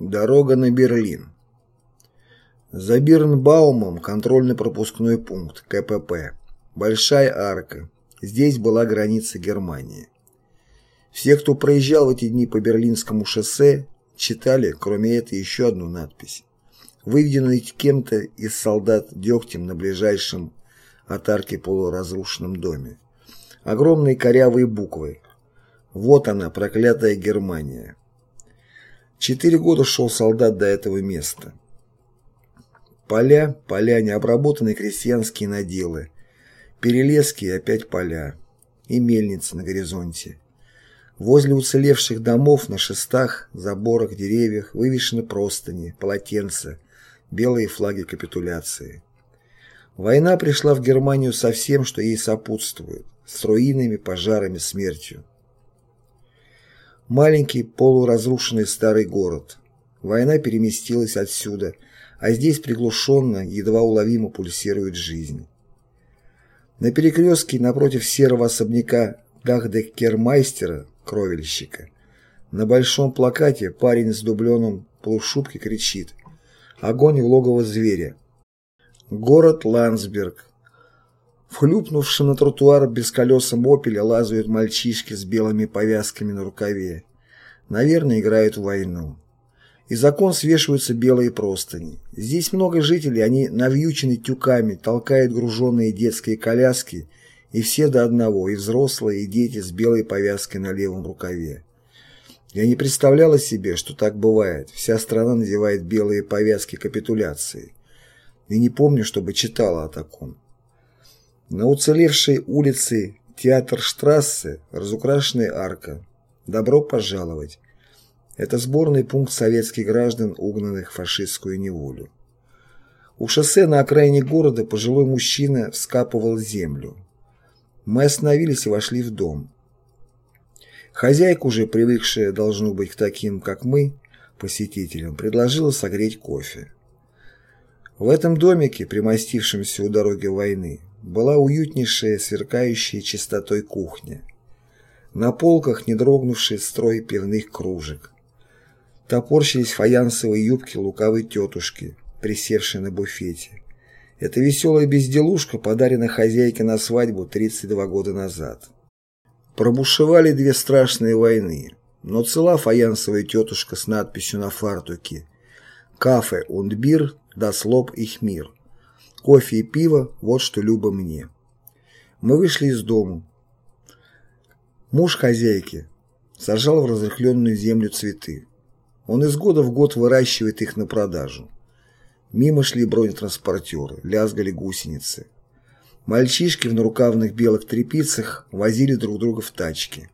Дорога на Берлин. За Бирнбаумом контрольно-пропускной пункт, КПП. Большая арка. Здесь была граница Германии. Все, кто проезжал в эти дни по Берлинскому шоссе, читали, кроме этой, еще одну надпись, выведенную кем-то из солдат дегтем на ближайшем от арки полуразрушенном доме. Огромные корявые буквы. Вот она, проклятая Германия. Четыре года шел солдат до этого места. Поля, поля, необработанные крестьянские наделы, перелески и опять поля, и мельницы на горизонте. Возле уцелевших домов на шестах, заборах, деревьях вывешены простыни, полотенца, белые флаги капитуляции. Война пришла в Германию со всем, что ей сопутствует, с руинами, пожарами, смертью. Маленький полуразрушенный старый город. Война переместилась отсюда, а здесь приглушенно, едва уловимо пульсирует жизнь. На перекрестке напротив серого особняка Дахдекермайстера, кровельщика, на большом плакате парень с дубленом полушубки кричит «Огонь в логово зверя!». Город Ландсберг. В хлюпнувшем на тротуар без колеса мопеля лазают мальчишки с белыми повязками на рукаве. Наверное, играют в войну. Из окон свешиваются белые простыни. Здесь много жителей, они навьючены тюками, толкают груженные детские коляски, и все до одного, и взрослые, и дети с белой повязкой на левом рукаве. Я не представляла себе, что так бывает. Вся страна надевает белые повязки капитуляции. И не помню, чтобы читала о таком. На уцелевшей улице Театр-штрассе разукрашенная арка. Добро пожаловать. Это сборный пункт советских граждан, угнанных в фашистскую неволю. У шоссе на окраине города пожилой мужчина вскапывал землю. Мы остановились и вошли в дом. Хозяйка, уже привыкшая, должно быть, к таким, как мы, посетителям, предложила согреть кофе. В этом домике, примостившемся у дороги войны, была уютнейшая, сверкающая чистотой кухня. На полках не дрогнувший строй пивных кружек. Топорщились фаянсовые юбки лукавой тетушки, присевшей на буфете. Эта веселая безделушка подарена хозяйке на свадьбу 32 года назад. Пробушевали две страшные войны, но цела фаянсовая тетушка с надписью на фартуке «Кафе und Бир, das Lob их мир». Кофе и пиво – вот что любо мне. Мы вышли из дому. Муж хозяйки сажал в разрыхленную землю цветы. Он из года в год выращивает их на продажу. Мимо шли бронетранспортеры, лязгали гусеницы. Мальчишки в нарукавных белых тряпицах возили друг друга в тачке.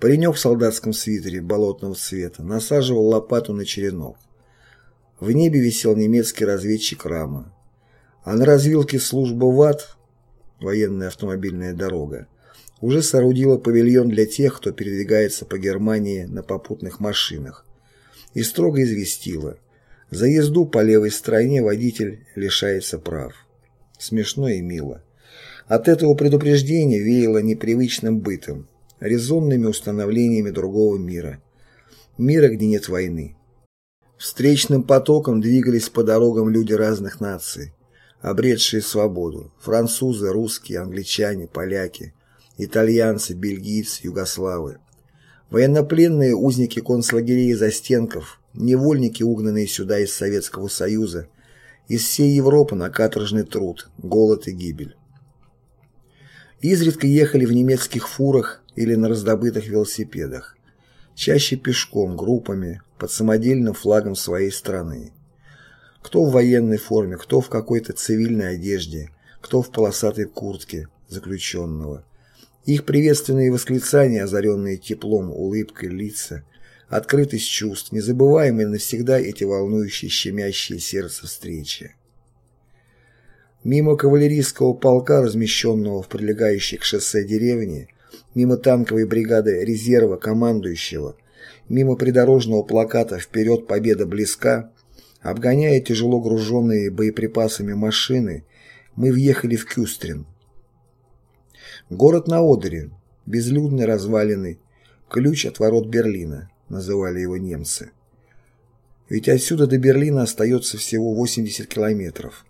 Паренек в солдатском свитере болотного цвета насаживал лопату на черенок. В небе висел немецкий разведчик Рама. А на развилке служба ВАТ, военная автомобильная дорога, уже соорудила павильон для тех, кто передвигается по Германии на попутных машинах, и строго известила, за езду по левой стороне водитель лишается прав. Смешно и мило. От этого предупреждения веяло непривычным бытом, резонными установлениями другого мира. Мира, где нет войны. Встречным потоком двигались по дорогам люди разных наций, обретшие свободу. Французы, русские, англичане, поляки, итальянцы, бельгийцы, югославы. Военнопленные узники концлагерей и застенков, невольники, угнанные сюда из Советского Союза, из всей Европы на каторжный труд, голод и гибель. Изредка ехали в немецких фурах или на раздобытых велосипедах, чаще пешком, группами, под самодельным флагом своей страны. Кто в военной форме, кто в какой-то цивильной одежде, кто в полосатой куртке заключенного. Их приветственные восклицания, озаренные теплом, улыбкой лица, открытость чувств, незабываемые навсегда эти волнующие, щемящие сердце встречи. Мимо кавалерийского полка, размещенного в прилегающей к шоссе деревне, мимо танковой бригады резерва командующего, мимо придорожного плаката «Вперед, победа близка», обгоняя тяжело груженные боеприпасами машины, мы въехали в Кюстрин. Город на Одере, безлюдный, разваленный, ключ от ворот Берлина, называли его немцы. Ведь отсюда до Берлина остается всего 80 километров.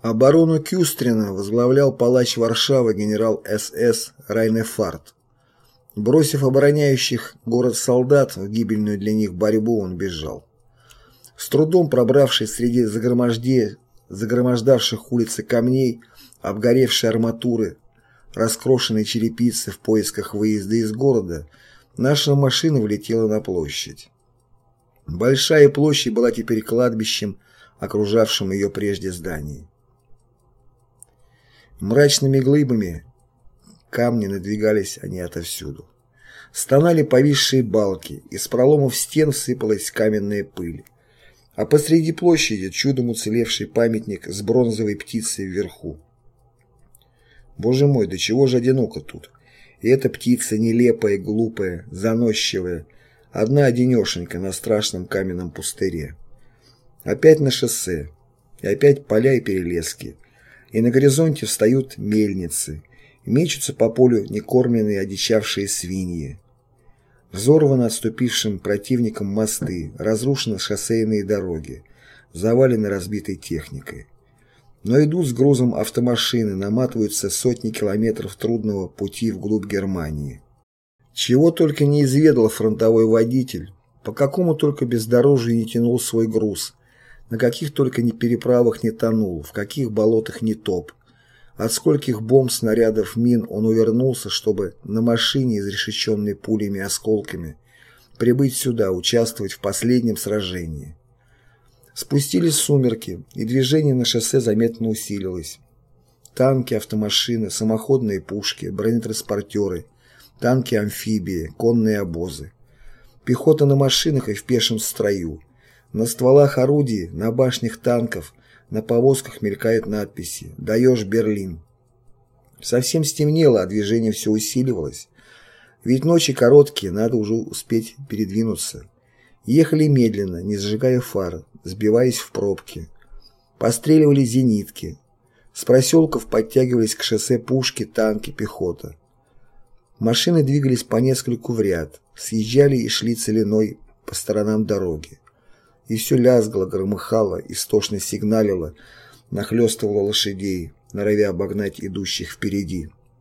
Оборону Кюстрина возглавлял палач Варшавы генерал СС Райнефарт. Бросив обороняющих город солдат в гибельную для них борьбу, он бежал. С трудом пробравшись среди загромождавших улицы камней, обгоревшей арматуры, раскрошенной черепицы в поисках выезда из города, наша машина влетела на площадь. Большая площадь была теперь кладбищем, окружавшим ее прежде зданий. Мрачными глыбами камни надвигались они отовсюду. Стонали повисшие балки, из проломов стен сыпалась каменная пыль. А посреди площади чудом уцелевший памятник с бронзовой птицей вверху. Боже мой, до чего же одиноко тут. И эта птица нелепая, глупая, заносчивая, одна одинешенька на страшном каменном пустыре. Опять на шоссе, и опять поля и перелески, и на горизонте встают мельницы, мечутся по полю некормленные одичавшие свиньи. Взорваны отступившим противником мосты, разрушены шоссейные дороги, завалены разбитой техникой. Но идут с грузом автомашины, наматываются сотни километров трудного пути вглубь Германии. Чего только не изведал фронтовой водитель, по какому только бездорожью не тянул свой груз, на каких только ни переправах не тонул, в каких болотах не топ. От скольких бомб, снарядов, мин он увернулся, чтобы на машине, изрешеченной пулями и осколками, прибыть сюда, участвовать в последнем сражении. Спустились сумерки, и движение на шоссе заметно усилилось. Танки, автомашины, самоходные пушки, бронетранспортеры, танки-амфибии, конные обозы. Пехота на машинах и в пешем строю. На стволах орудий, на башнях танков, на повозках мелькают надписи «Даешь Берлин». Совсем стемнело, а движение все усиливалось. Ведь ночи короткие, надо уже успеть передвинуться. Ехали медленно, не зажигая фар, сбиваясь в пробки. Постреливали зенитки. С проселков подтягивались к шоссе пушки, танки, пехота. Машины двигались по нескольку в ряд, съезжали и шли целиной по сторонам дороги и все лязгало, громыхало, истошно сигналило, нахлестывало лошадей, норовя обогнать идущих впереди.